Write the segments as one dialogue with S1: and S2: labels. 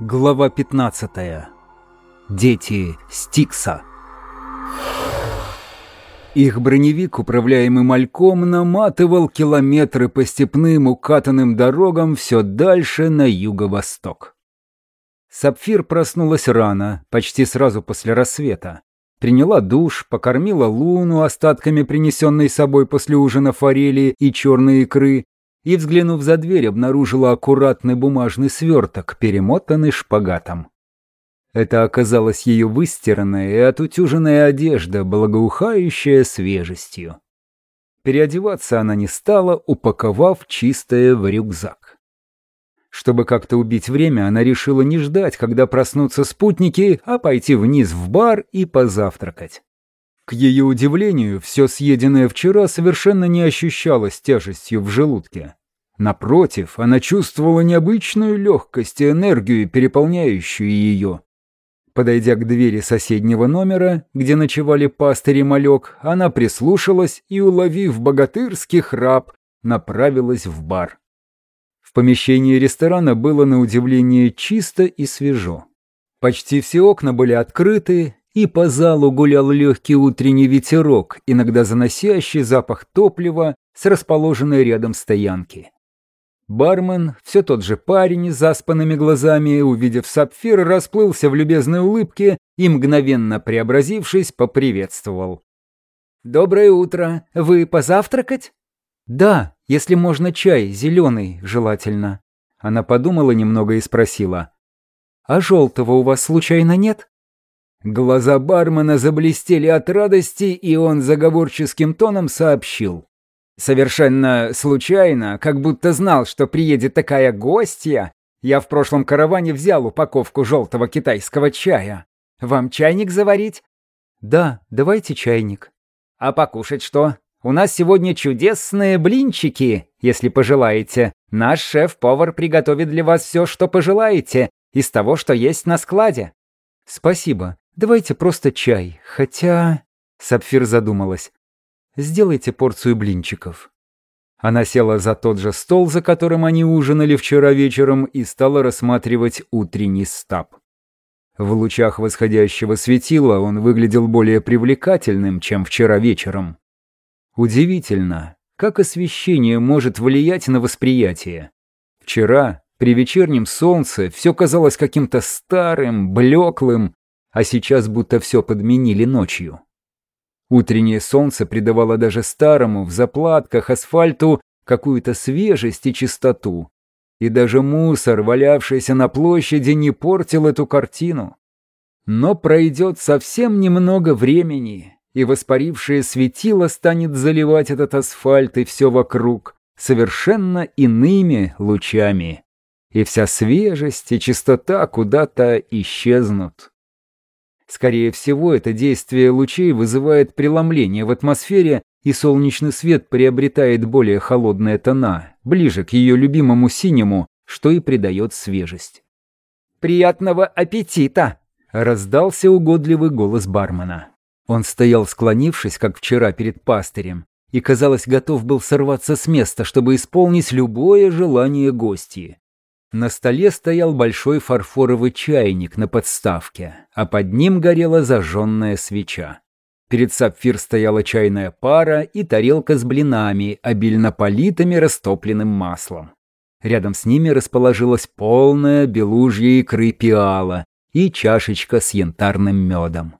S1: Глава 15. Дети Стикса. Их броневик, управляемый мальком, наматывал километры по степным укатанным дорогам все дальше на юго-восток. Сапфир проснулась рано, почти сразу после рассвета. Приняла душ, покормила луну остатками принесенной собой после ужина форели и черной икры и, взглянув за дверь, обнаружила аккуратный бумажный сверток, перемотанный шпагатом. Это оказалась ее выстиранная и отутюженная одежда, благоухающая свежестью. Переодеваться она не стала, упаковав чистое в рюкзак. Чтобы как-то убить время, она решила не ждать, когда проснутся спутники, а пойти вниз в бар и позавтракать. К ее удивлению, все съеденное вчера совершенно не ощущалось тяжестью в желудке. Напротив, она чувствовала необычную легкость и энергию, переполняющую ее. Подойдя к двери соседнего номера, где ночевали пастырь и малек, она прислушалась и, уловив богатырский храп, направилась в бар. В помещении ресторана было на удивление чисто и свежо. Почти все окна были открыты, и по залу гулял легкий утренний ветерок, иногда заносящий запах топлива с расположенной рядом стоянки. Бармен, все тот же парень с заспанными глазами, увидев сапфир, расплылся в любезной улыбке и, мгновенно преобразившись, поприветствовал. «Доброе утро. Вы позавтракать?» «Да, если можно чай, зеленый, желательно». Она подумала немного и спросила. «А желтого у вас случайно нет?» Глаза бармена заблестели от радости, и он заговорческим тоном сообщил. «Совершенно случайно, как будто знал, что приедет такая гостья, я в прошлом караване взял упаковку желтого китайского чая. Вам чайник заварить?» «Да, давайте чайник». «А покушать что? У нас сегодня чудесные блинчики, если пожелаете. Наш шеф-повар приготовит для вас все, что пожелаете, из того, что есть на складе». «Спасибо. Давайте просто чай, хотя...» Сапфир задумалась. «Сделайте порцию блинчиков». Она села за тот же стол, за которым они ужинали вчера вечером, и стала рассматривать утренний стаб. В лучах восходящего светила он выглядел более привлекательным, чем вчера вечером. Удивительно, как освещение может влиять на восприятие. Вчера, при вечернем солнце, все казалось каким-то старым, блеклым, а сейчас будто все подменили ночью. Утреннее солнце придавало даже старому, в заплатках, асфальту какую-то свежесть и чистоту. И даже мусор, валявшийся на площади, не портил эту картину. Но пройдет совсем немного времени, и воспарившее светило станет заливать этот асфальт и все вокруг совершенно иными лучами. И вся свежесть и чистота куда-то исчезнут. Скорее всего, это действие лучей вызывает преломление в атмосфере, и солнечный свет приобретает более холодные тона, ближе к ее любимому синему, что и придает свежесть.
S2: «Приятного аппетита!» — раздался угодливый голос бармена.
S1: Он стоял склонившись, как вчера перед пастырем, и, казалось, готов был сорваться с места, чтобы исполнить любое желание гостей. На столе стоял большой фарфоровый чайник на подставке, а под ним горела зажженная свеча. Перед сапфир стояла чайная пара и тарелка с блинами, обильно политыми растопленным маслом. Рядом с ними расположилась полная белужья икры пиала и чашечка с янтарным медом.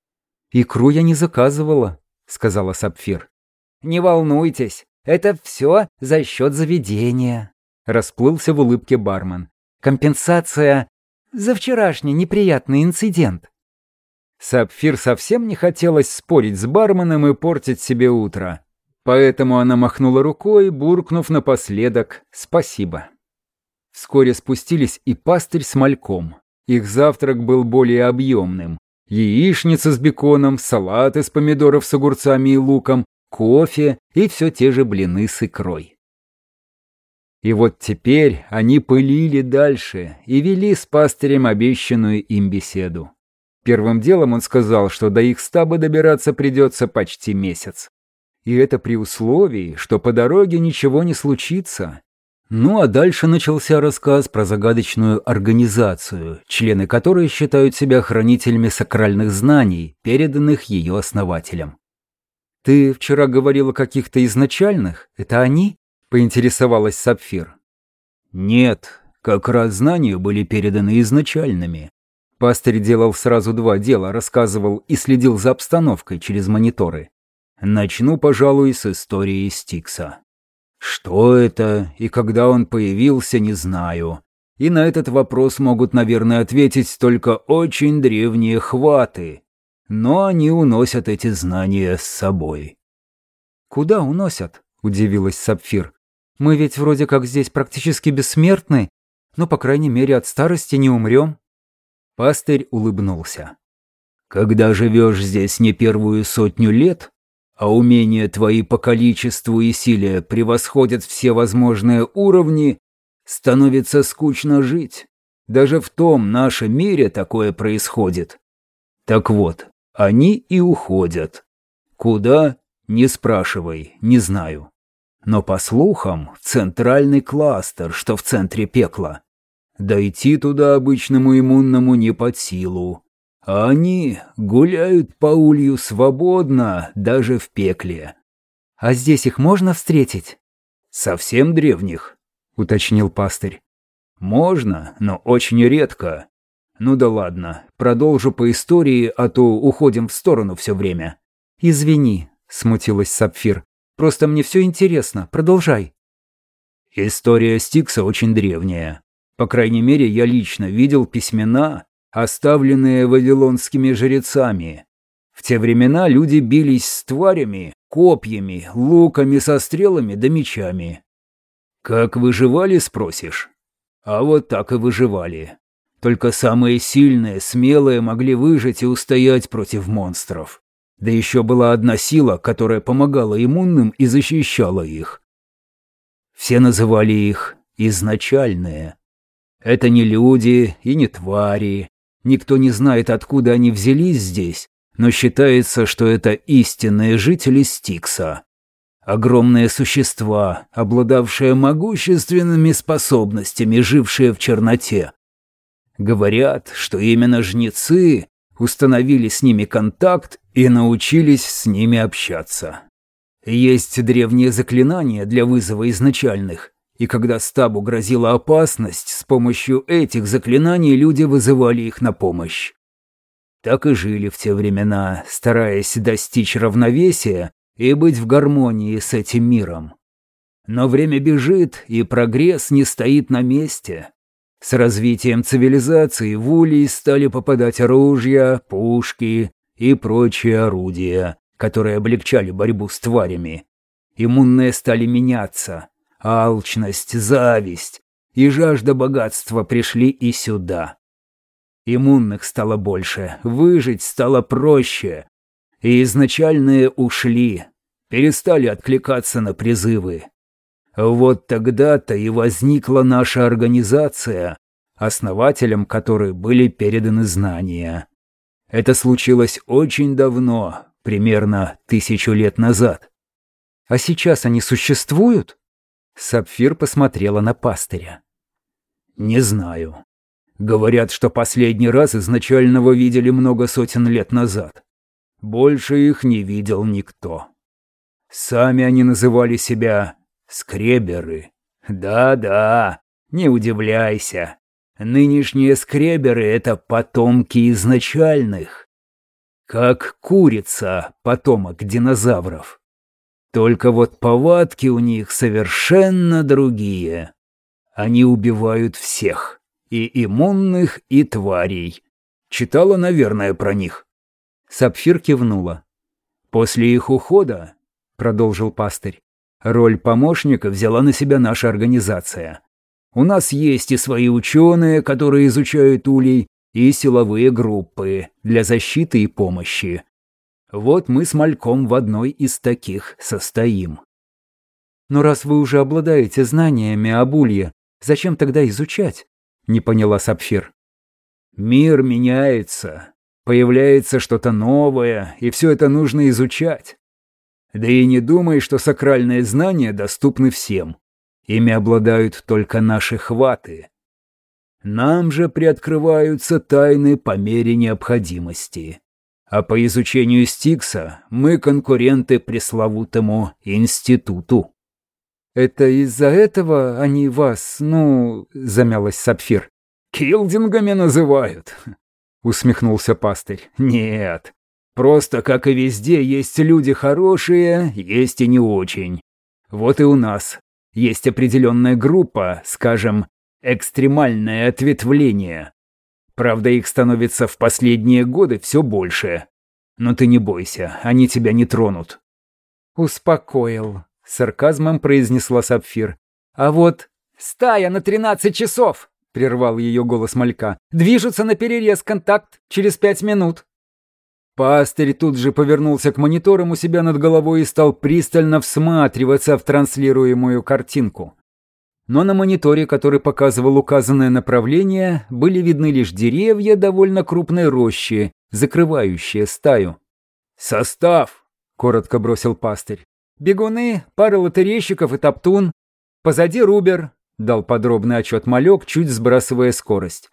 S1: «Икру я не заказывала», — сказала Сапфир.
S2: «Не волнуйтесь, это все за счет заведения», — расплылся в улыбке бармен. Компенсация за вчерашний неприятный инцидент.
S1: Сапфир совсем не хотелось спорить с барменом и портить себе утро. Поэтому она махнула рукой, буркнув напоследок «спасибо». Вскоре спустились и пастырь с мальком. Их завтрак был более объемным. Яичница с беконом, салат из помидоров с огурцами и луком, кофе и все те же блины с икрой. И вот теперь они пылили дальше и вели с пастырем обещанную им беседу. Первым делом он сказал, что до их стаба добираться придется почти месяц. И это при условии, что по дороге ничего не случится. Ну а дальше начался рассказ про загадочную организацию, члены которой считают себя хранителями сакральных знаний, переданных ее основателям.
S2: «Ты вчера говорил о каких-то изначальных? Это они?» — поинтересовалась Сапфир.
S1: «Нет, как раз знания были переданы изначальными».
S2: Пастырь делал сразу два дела, рассказывал и следил за обстановкой через мониторы.
S1: Начну, пожалуй, с истории Стикса. Что это и когда он появился, не знаю. И на этот вопрос могут, наверное, ответить только очень древние хваты. Но они уносят эти знания с собой.
S2: «Куда уносят?» – удивилась Сапфир. «Мы ведь вроде как здесь практически бессмертны, но, по крайней мере, от старости не умрем».
S1: Пастырь улыбнулся. «Когда живешь здесь не первую сотню лет, а умения твои по количеству и силе превосходят все возможные уровни, становится скучно жить. Даже в том нашем мире такое происходит. Так вот, они и уходят. Куда? Не спрашивай, не знаю. Но по слухам, центральный кластер, что в центре пекла. Дойти туда обычному иммунному не под силу. А они гуляют по улью свободно, даже в пекле.
S2: А здесь их можно встретить?
S1: Совсем древних, уточнил пастырь. Можно, но очень редко. Ну да ладно, продолжу по истории, а то уходим в сторону все время.
S2: Извини, смутилась Сапфир. Просто мне все интересно, продолжай.
S1: История Стикса очень древняя. По крайней мере, я лично видел письмена, оставленные вавилонскими жрецами. В те времена люди бились с тварями, копьями, луками со стрелами да мечами. Как выживали, спросишь? А вот так и выживали. Только самые сильные, смелые могли выжить и устоять против монстров. Да еще была одна сила, которая помогала иммунным и защищала их. Все называли их «изначальные». Это не люди и не твари, Никто не знает, откуда они взялись здесь, но считается, что это истинные жители Стикса. Огромные существа, обладавшие могущественными способностями, жившие в черноте. Говорят, что именно жнецы установили с ними контакт и научились с ними общаться. Есть древние заклинания для вызова изначальных, и когда стабу грозила опасность, с помощью этих заклинаний люди вызывали их на помощь. Так и жили в те времена, стараясь достичь равновесия и быть в гармонии с этим миром. Но время бежит, и прогресс не стоит на месте. С развитием цивилизации в улей стали попадать ружья, пушки и прочие орудия, которые облегчали борьбу с тварями. Иммунные стали меняться, Алчность, зависть и жажда богатства пришли и сюда. Иммунных стало больше, выжить стало проще. И изначальные ушли, перестали откликаться на призывы. Вот тогда-то и возникла наша организация, основателям которой были переданы знания. Это случилось очень давно, примерно тысячу лет назад.
S2: А сейчас они существуют? Сапфир посмотрела на пастыря.
S1: «Не знаю. Говорят, что последний раз изначального видели много сотен лет назад. Больше их не видел никто. Сами они называли себя скреберы. Да-да, не удивляйся. Нынешние скреберы — это потомки изначальных. Как курица, потомок динозавров. Только вот повадки у них совершенно другие. Они убивают всех, и иммунных, и тварей. Читала, наверное, про них.
S2: Сапфир кивнула.
S1: После их ухода, продолжил пастырь, роль помощника взяла на себя наша организация. У нас есть и свои ученые, которые изучают улей, и силовые группы для защиты и помощи. Вот мы с Мальком в одной из таких состоим.
S2: Но раз вы уже обладаете знаниями об улье, зачем тогда изучать? Не поняла Сапфир.
S1: Мир меняется, появляется что-то новое, и все это нужно изучать. Да и не думай, что сакральные знания доступны всем. Ими обладают только наши хваты. Нам же приоткрываются тайны по мере необходимости. А по изучению Стикса мы конкуренты пресловутому институту.
S2: «Это из-за этого они вас, ну...» — замялась Сапфир.
S1: «Килдингами называют», — усмехнулся пастырь. «Нет, просто, как и везде, есть люди хорошие, есть и не очень. Вот и у нас есть определенная группа, скажем, экстремальное ответвление. Правда, их становится в последние годы все больше. Но ты не бойся, они тебя не тронут.
S2: Успокоил, сарказмом произнесла Сапфир. А вот стая на тринадцать часов, прервал ее голос малька. Движутся на перерез контакт через пять минут.
S1: Пастырь тут же повернулся к мониторам у себя над головой и стал пристально всматриваться в транслируемую картинку. Но на мониторе, который показывал указанное направление, были видны лишь деревья довольно крупной рощи, закрывающие стаю. «Состав!» — коротко бросил пастырь.
S2: «Бегуны, пара лотерейщиков и топтун. Позади Рубер», — дал подробный отчет малек, чуть сбрасывая скорость.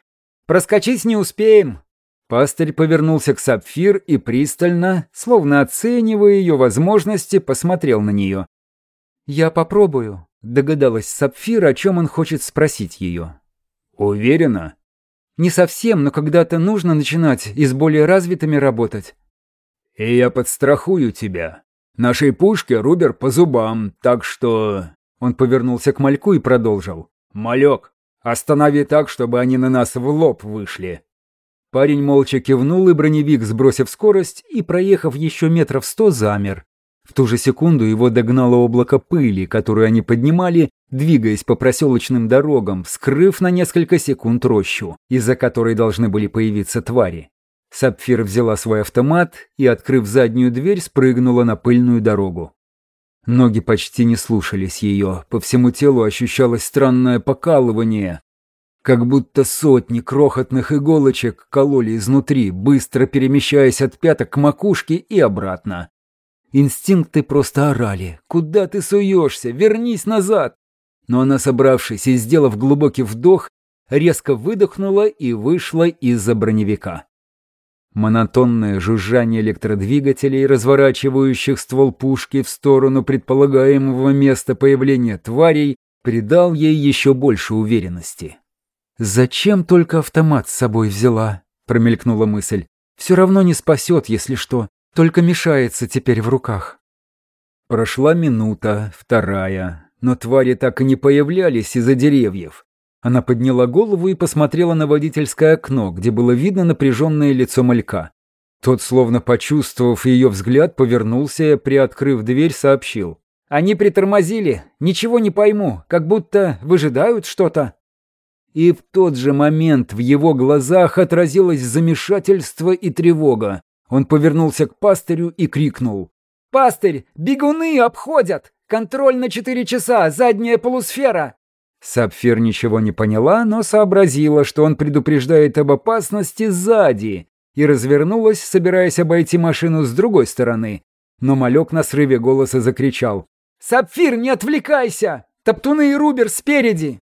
S2: «Проскочить не успеем,
S1: Пастырь повернулся к Сапфир и пристально, словно оценивая ее возможности, посмотрел на нее.
S2: «Я попробую», — догадалась Сапфир, о чем он хочет спросить ее.
S1: «Уверена?»
S2: «Не совсем, но когда-то нужно начинать и с более развитыми работать».
S1: «И я подстрахую тебя. Нашей пушке Рубер по зубам, так что...» Он повернулся к Мальку и продолжил. «Малек, останови так, чтобы они на нас в лоб вышли». Парень молча кивнул, и броневик, сбросив скорость и проехав еще метров сто, замер. В ту же секунду его догнало облако пыли, которую они поднимали, двигаясь по проселочным дорогам, вскрыв на несколько секунд рощу, из-за которой должны были появиться твари. Сапфир взяла свой автомат и, открыв заднюю дверь, спрыгнула на пыльную дорогу. Ноги почти не слушались ее, по всему телу ощущалось странное покалывание, как будто сотни крохотных иголочек кололи изнутри, быстро перемещаясь от пяток к макушке и обратно. Инстинкты просто орали. «Куда ты суешься? Вернись назад!» Но она, собравшись и сделав глубокий вдох, резко выдохнула и вышла из-за броневика. Монотонное жужжание электродвигателей, разворачивающих ствол пушки в сторону предполагаемого места появления тварей, придал ей еще больше уверенности.
S2: «Зачем только автомат с собой взяла?» — промелькнула мысль. «Все равно не спасет, если что, только мешается теперь в руках».
S1: Прошла минута, вторая, но твари так и не появлялись из-за деревьев. Она подняла голову и посмотрела на водительское окно, где было видно напряженное лицо малька. Тот, словно почувствовав ее взгляд, повернулся и, приоткрыв дверь, сообщил.
S2: «Они притормозили. Ничего не пойму. Как будто выжидают что-то».
S1: И в тот же момент в его глазах отразилось замешательство и тревога. Он повернулся к пастырю и крикнул.
S2: «Пастырь, бегуны обходят! Контроль на четыре часа, задняя полусфера!»
S1: Сапфир ничего не поняла, но сообразила, что он предупреждает об опасности сзади, и развернулась, собираясь обойти машину с другой стороны. Но малек на срыве голоса закричал.
S2: «Сапфир, не отвлекайся! Топтуны и Рубер спереди!»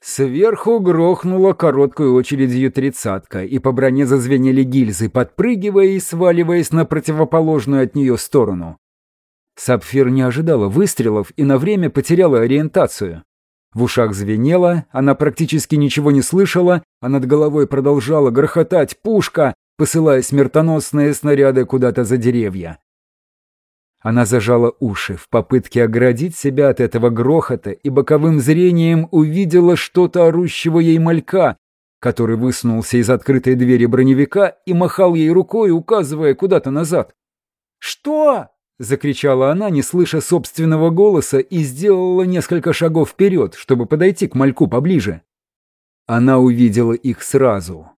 S1: Сверху грохнула короткой очередью тридцатка, и по броне зазвенели гильзы, подпрыгивая и сваливаясь на противоположную от нее сторону. Сапфир не ожидала выстрелов и на время потеряла ориентацию. В ушах звенело, она практически ничего не слышала, а над головой продолжала грохотать пушка, посылая смертоносные снаряды куда-то за деревья. Она зажала уши в попытке оградить себя от этого грохота и боковым зрением увидела что-то орущего ей малька, который высунулся из открытой двери броневика и махал ей рукой, указывая куда-то назад.
S2: «Что?» — закричала она, не слыша собственного голоса, и сделала несколько шагов вперед, чтобы подойти к мальку поближе.
S1: Она увидела их сразу.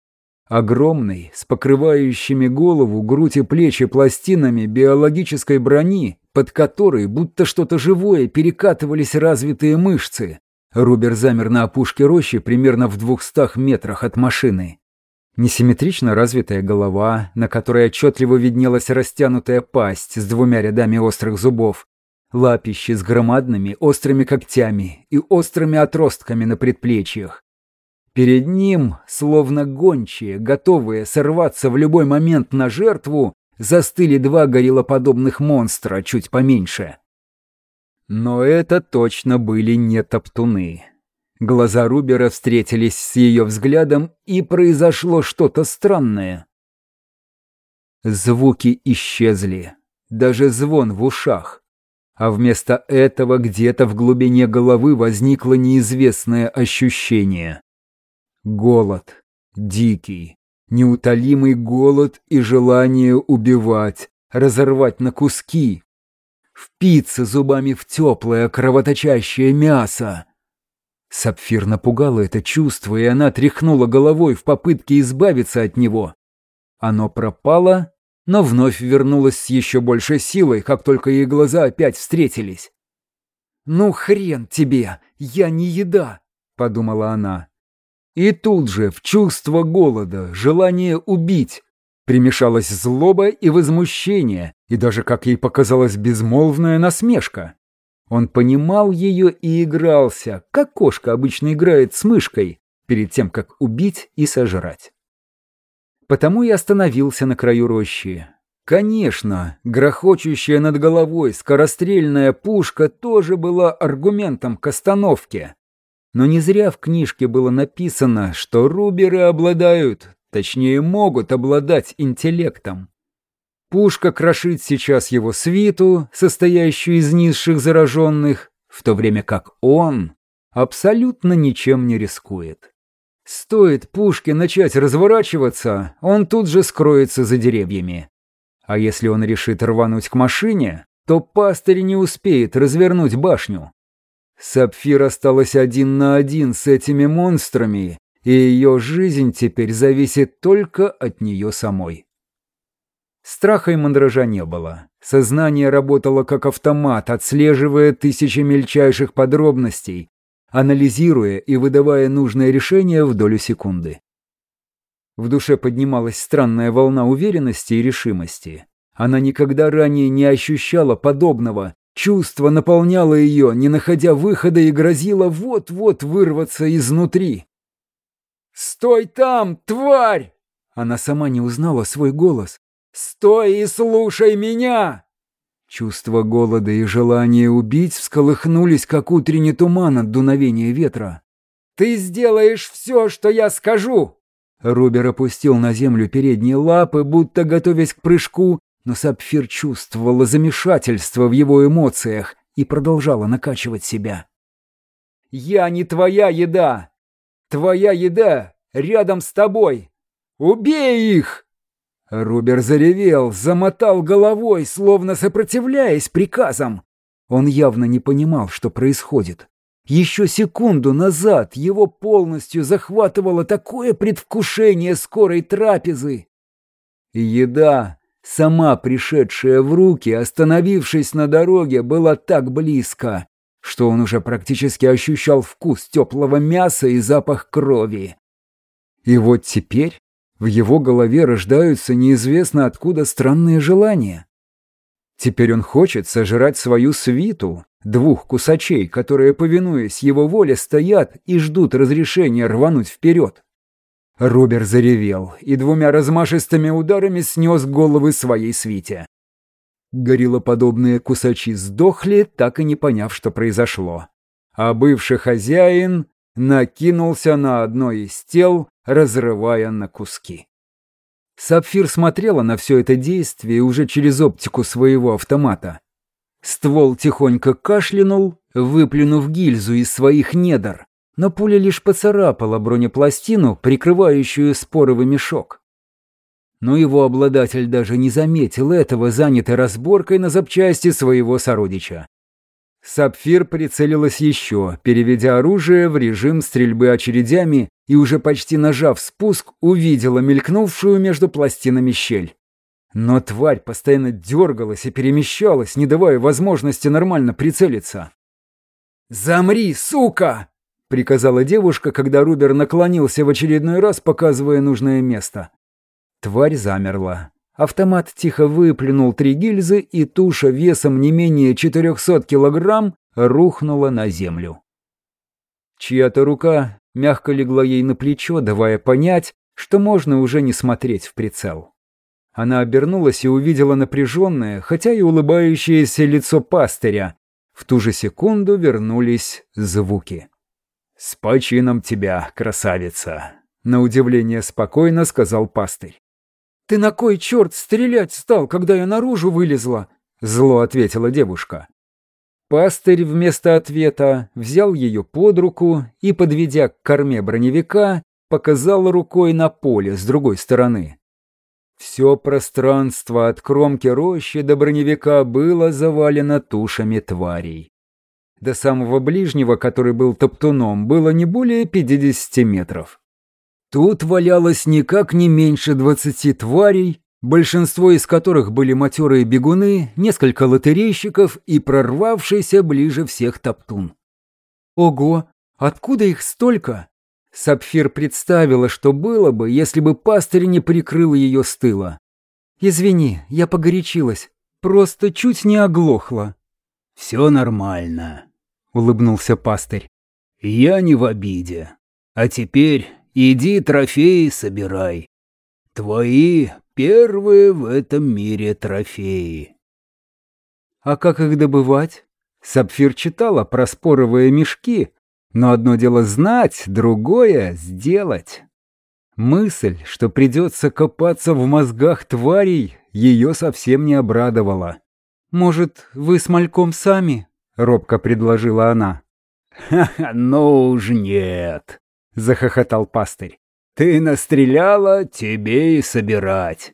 S1: Огромный, с покрывающими голову, грудь и плечи пластинами биологической брони, под которой, будто что-то живое, перекатывались развитые мышцы. Рубер замер на опушке рощи примерно в двухстах метрах от машины. Несимметрично развитая голова, на которой отчетливо виднелась растянутая пасть с двумя рядами острых зубов. лапищи с громадными острыми когтями и острыми отростками на предплечьях. Перед ним, словно гончие, готовые сорваться в любой момент на жертву, застыли два гориллоподобных монстра, чуть поменьше. Но это точно были не топтуны. Глаза Рубера встретились с ее взглядом, и произошло что-то странное. Звуки исчезли, даже звон в ушах. А вместо этого где-то в глубине головы возникло неизвестное ощущение. Голод. Дикий. Неутолимый голод и желание убивать, разорвать на куски. Впиться зубами в теплое кровоточащее мясо. Сапфир напугало это чувство, и она тряхнула головой в попытке избавиться от него. Оно пропало, но вновь вернулось с еще большей силой, как только ей глаза опять встретились. «Ну хрен тебе, я не еда», — подумала она. И тут же в чувство голода, желание убить, примешалась злоба и возмущение, и даже, как ей показалось, безмолвная насмешка. Он понимал ее и игрался, как кошка обычно играет с мышкой, перед тем, как убить и сожрать. Потому и остановился на краю рощи. Конечно, грохочущая над головой скорострельная пушка тоже была аргументом к остановке. Но не зря в книжке было написано, что руберы обладают, точнее могут обладать интеллектом. Пушка крошит сейчас его свиту, состоящую из низших зараженных, в то время как он абсолютно ничем не рискует. Стоит пушке начать разворачиваться, он тут же скроется за деревьями. А если он решит рвануть к машине, то пастырь не успеет развернуть башню. Сапфир осталась один на один с этими монстрами, и ее жизнь теперь зависит только от нее самой. Страха и мандража не было. Сознание работало как автомат, отслеживая тысячи мельчайших подробностей, анализируя и выдавая нужное решение в долю секунды. В душе поднималась странная волна уверенности и решимости. Она никогда ранее не ощущала подобного. Чувство наполняло ее, не находя выхода, и грозило вот-вот вырваться изнутри. «Стой там, тварь!» Она сама не узнала свой голос. «Стой и слушай меня!» Чувство голода и желание убить всколыхнулись, как утренний туман от дуновения ветра. «Ты сделаешь все, что я скажу!» Рубер опустил на землю передние лапы, будто готовясь к прыжку, но Сапфир чувствовала замешательство в его эмоциях и продолжала накачивать себя. «Я не твоя еда! Твоя еда рядом с тобой! Убей их!» Рубер заревел, замотал головой, словно сопротивляясь приказам. Он явно не понимал, что происходит. Еще секунду назад его полностью захватывало такое предвкушение скорой трапезы. еда, сама пришедшая в руки, остановившись на дороге, была так близко, что он уже практически ощущал вкус теплого мяса и запах крови. И вот теперь в его голове рождаются неизвестно откуда странные желания. Теперь он хочет сожрать свою свиту, двух кусачей, которые, повинуясь его воле, стоят и ждут разрешения рвануть вперед. Рубер заревел и двумя размашистыми ударами снес головы своей свите. Гориллоподобные кусачи сдохли, так и не поняв, что произошло. А бывший хозяин накинулся на одно из тел, разрывая на куски. Сапфир смотрела на все это действие уже через оптику своего автомата. Ствол тихонько кашлянул, выплюнув гильзу из своих недр, но пуля лишь поцарапала бронепластину, прикрывающую споровый мешок. Но его обладатель даже не заметил этого, занятый разборкой на запчасти своего сородича. Сапфир прицелилась еще, переведя оружие в режим стрельбы очередями и уже почти нажав спуск, увидела мелькнувшую между пластинами щель. Но тварь постоянно дергалась и перемещалась, не давая возможности нормально прицелиться. «Замри, сука!» — приказала девушка, когда Рубер наклонился в очередной раз, показывая нужное место. Тварь замерла, Автомат тихо выплюнул три гильзы, и туша весом не менее 400 килограмм рухнула на землю. Чья-то рука мягко легла ей на плечо, давая понять, что можно уже не смотреть в прицел. Она обернулась и увидела напряженное, хотя и улыбающееся лицо пастыря. В ту же секунду вернулись звуки. «С почином тебя, красавица!» На удивление спокойно сказал пастырь.
S2: «Ты на кой черт стрелять стал, когда я наружу вылезла?»
S1: Зло ответила девушка. Пастырь вместо ответа взял ее под руку и, подведя к корме броневика, показал рукой на поле с другой стороны. Все пространство от кромки рощи до броневика было завалено тушами тварей. До самого ближнего, который был топтуном, было не более 50 метров. Тут валялось никак не меньше 20 тварей, большинство из которых были матерые бегуны, несколько лотерейщиков и прорвавшийся ближе всех топтун.
S2: «Ого! Откуда их столько?»
S1: Сапфир представила, что было бы, если бы пастырь не прикрыл ее с тыла.
S2: «Извини, я погорячилась. Просто чуть не оглохла».
S3: «Все нормально», — улыбнулся пастырь. «Я не в обиде. А теперь иди трофеи собирай. Твои первые в этом мире трофеи».
S1: «А как их добывать?» Сапфир читала про споровые мешки, но одно дело знать, другое — сделать. Мысль, что придется копаться в мозгах тварей, ее совсем не обрадовала.
S2: «Может, вы с мальком сами?» — робко предложила она.
S3: «Ха-ха, ну уж нет!» — захохотал пастырь. «Ты настреляла, тебе и собирать.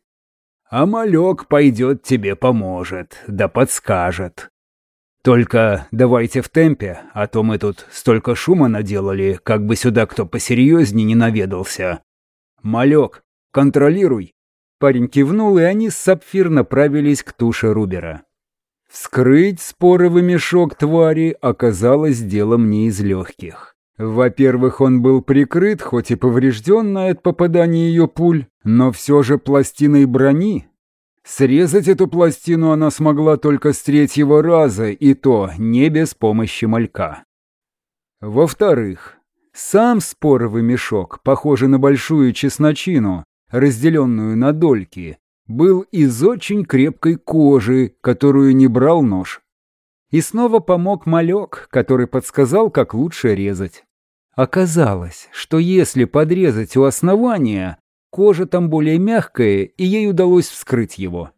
S3: А малек пойдет тебе поможет, да подскажет. Только давайте в темпе, а то мы тут столько шума наделали, как бы сюда кто посерьезнее не наведался. Малек, контролируй.
S1: Парень кивнул, и они с Сапфир направились к туше Рубера. Вскрыть споровый мешок твари оказалось делом не из легких. Во-первых, он был прикрыт, хоть и поврежденный от попадания ее пуль, но все же пластиной брони, Срезать эту пластину она смогла только с третьего раза, и то не без помощи малька. Во-вторых, сам споровый мешок, похожий на большую чесночину, разделенную на дольки, был из очень крепкой кожи, которую не брал нож. И снова помог малек, который подсказал, как лучше резать. Оказалось, что если подрезать у основания, Кожа там более мягкая, и ей удалось вскрыть его.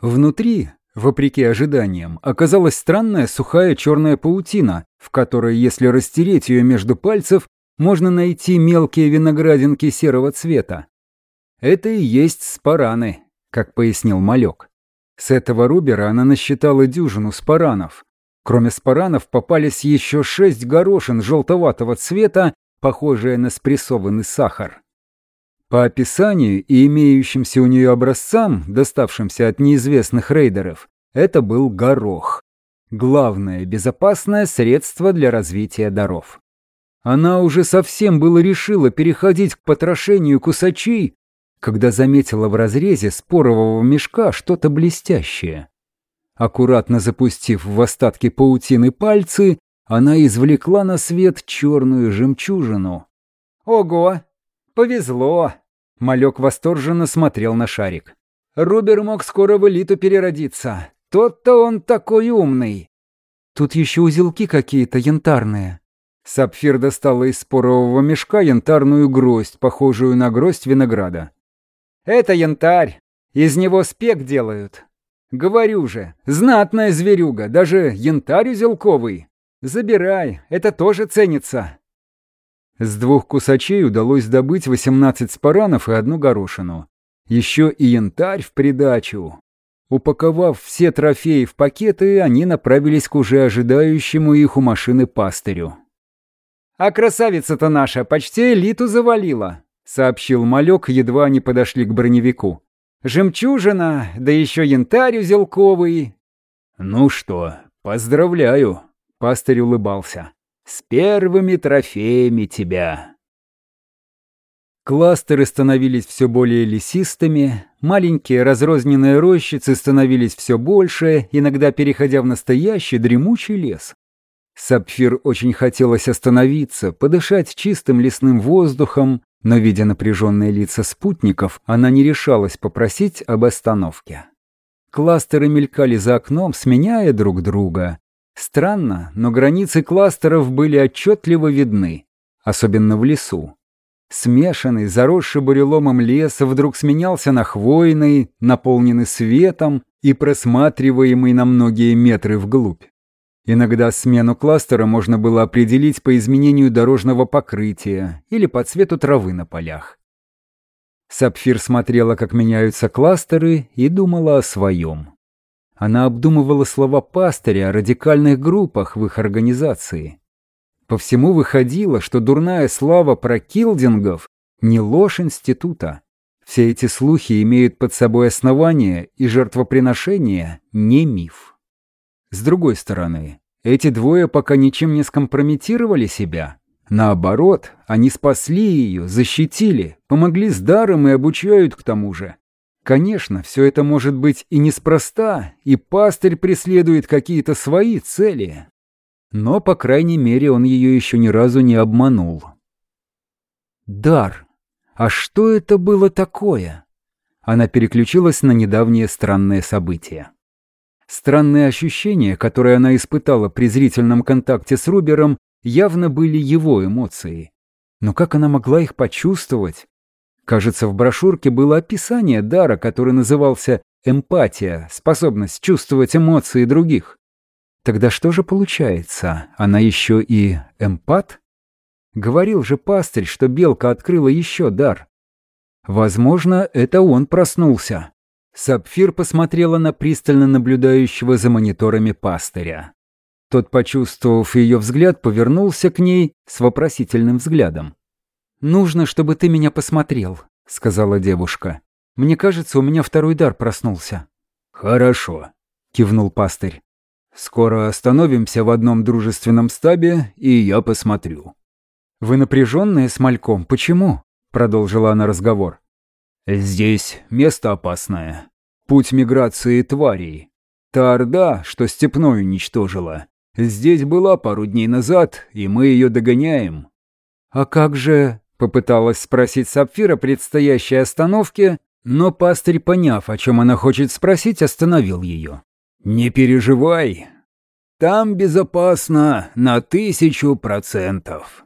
S1: Внутри, вопреки ожиданиям, оказалась странная сухая черная паутина, в которой, если растереть ее между пальцев, можно найти мелкие виноградинки серого цвета. Это и есть спараны, как пояснил Малек. С этого рубера она насчитала дюжину спаранов. Кроме спаранов попались еще шесть горошин желтоватого цвета, похожие на спрессованный сахар. По описанию и имеющимся у нее образцам, доставшимся от неизвестных рейдеров, это был горох. Главное безопасное средство для развития даров. Она уже совсем было решила переходить к потрошению кусачей, когда заметила в разрезе спорового мешка что-то блестящее. Аккуратно запустив в остатки паутины пальцы, она извлекла на свет черную жемчужину.
S2: «Ого! Повезло!» Малек восторженно смотрел на шарик. «Рубер мог скоро в элиту переродиться. Тот-то он такой умный!» «Тут еще узелки какие-то янтарные».
S1: Сапфир достала из спорового мешка янтарную гроздь, похожую на гроздь винограда.
S2: «Это янтарь. Из него спек делают. Говорю же, знатная зверюга, даже янтарь узелковый. Забирай, это тоже ценится».
S1: С двух кусачей удалось добыть 18 спаранов и одну горошину. Еще и янтарь в придачу. Упаковав все трофеи в пакеты, они направились к уже ожидающему их у машины пастырю.
S2: «А красавица-то наша почти элиту завалила», — сообщил малек, едва они подошли к броневику. «Жемчужина, да еще янтарь узелковый».
S3: «Ну что, поздравляю», — пастырь улыбался. С первыми трофеями тебя.
S1: Кластеры становились все более лесистыми, маленькие разрозненные рощицы становились все больше, иногда переходя в настоящий дремучий лес. Сапфир очень хотелось остановиться, подышать чистым лесным воздухом, но, видя напряженные лица спутников, она не решалась попросить об остановке. Кластеры мелькали за окном, сменяя друг друга. Странно, но границы кластеров были отчетливо видны, особенно в лесу. Смешанный, заросший буреломом лес вдруг сменялся на хвойный, наполненный светом и просматриваемый на многие метры вглубь. Иногда смену кластера можно было определить по изменению дорожного покрытия или по цвету травы на полях. Сапфир смотрела, как меняются кластеры, и думала о своем. Она обдумывала слова пастыря о радикальных группах в их организации. По всему выходило, что дурная слава про килдингов не ложь института. Все эти слухи имеют под собой основание, и жертвоприношение не миф. С другой стороны, эти двое пока ничем не скомпрометировали себя. Наоборот, они спасли ее, защитили, помогли с даром и обучают к тому же. Конечно, все это может быть и неспроста, и пастырь преследует какие-то свои цели, но, по крайней мере, он ее еще ни разу не обманул. Дар. А что это было такое? Она переключилась на недавнее странное событие. Странные ощущения, которые она испытала при зрительном контакте с Рубером, явно были его эмоции. Но как она могла их почувствовать? Кажется, в брошюрке было описание дара, который назывался «эмпатия», способность чувствовать эмоции других. Тогда что же получается? Она еще и эмпат? Говорил же пастырь, что белка открыла еще дар. Возможно, это он проснулся. Сапфир посмотрела на пристально наблюдающего за мониторами пастыря. Тот, почувствовав ее взгляд, повернулся к ней с вопросительным взглядом. «Нужно, чтобы ты меня посмотрел», — сказала девушка. «Мне кажется, у меня второй дар проснулся».
S3: «Хорошо», — кивнул пастырь. Скоро остановимся в одном дружественном стабе, и я посмотрю».
S1: «Вы напряженные с мальком? Почему?» — продолжила она разговор.
S3: «Здесь место опасное. Путь миграции тварей. Та орда, что степной уничтожила, здесь была пару дней назад, и мы ее догоняем».
S1: «А как же...» — попыталась спросить Сапфира предстоящей остановке, но пастырь, поняв, о чем она хочет спросить, остановил ее.
S3: «Не переживай. Там безопасно на тысячу процентов».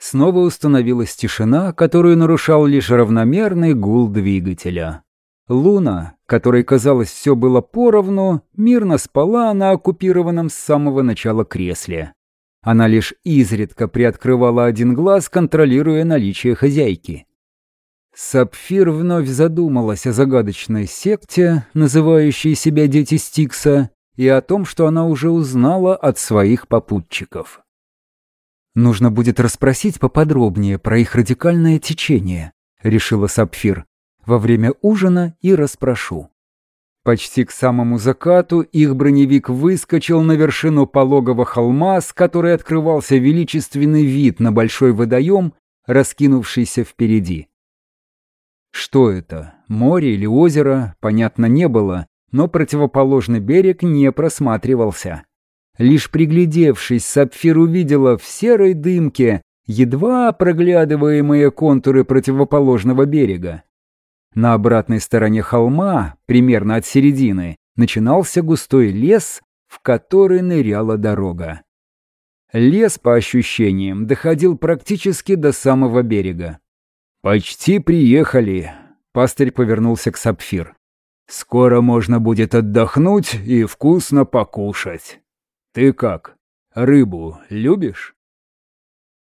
S1: Снова установилась тишина, которую нарушал лишь равномерный гул двигателя. Луна, которой, казалось, все было поровну, мирно спала на оккупированном с самого начала кресле. Она лишь изредка приоткрывала один глаз, контролируя наличие хозяйки. Сапфир вновь задумалась о загадочной секте, называющей себя Дети Стикса, и о том, что она уже узнала от своих попутчиков. «Нужно будет расспросить поподробнее про их радикальное течение», — решила Сапфир. «Во время ужина и расспрошу». Почти к самому закату их броневик выскочил на вершину пологого холма, с которой открывался величественный вид на большой водоем, раскинувшийся впереди. Что это, море или озеро, понятно не было, но противоположный берег не просматривался. Лишь приглядевшись, Сапфир увидела в серой дымке едва проглядываемые контуры противоположного берега. На обратной стороне холма, примерно от середины, начинался густой лес, в который ныряла дорога. Лес, по ощущениям, доходил практически до самого берега.
S3: «Почти приехали», — пастырь повернулся к Сапфир. «Скоро можно будет отдохнуть и вкусно покушать. Ты как, рыбу любишь?»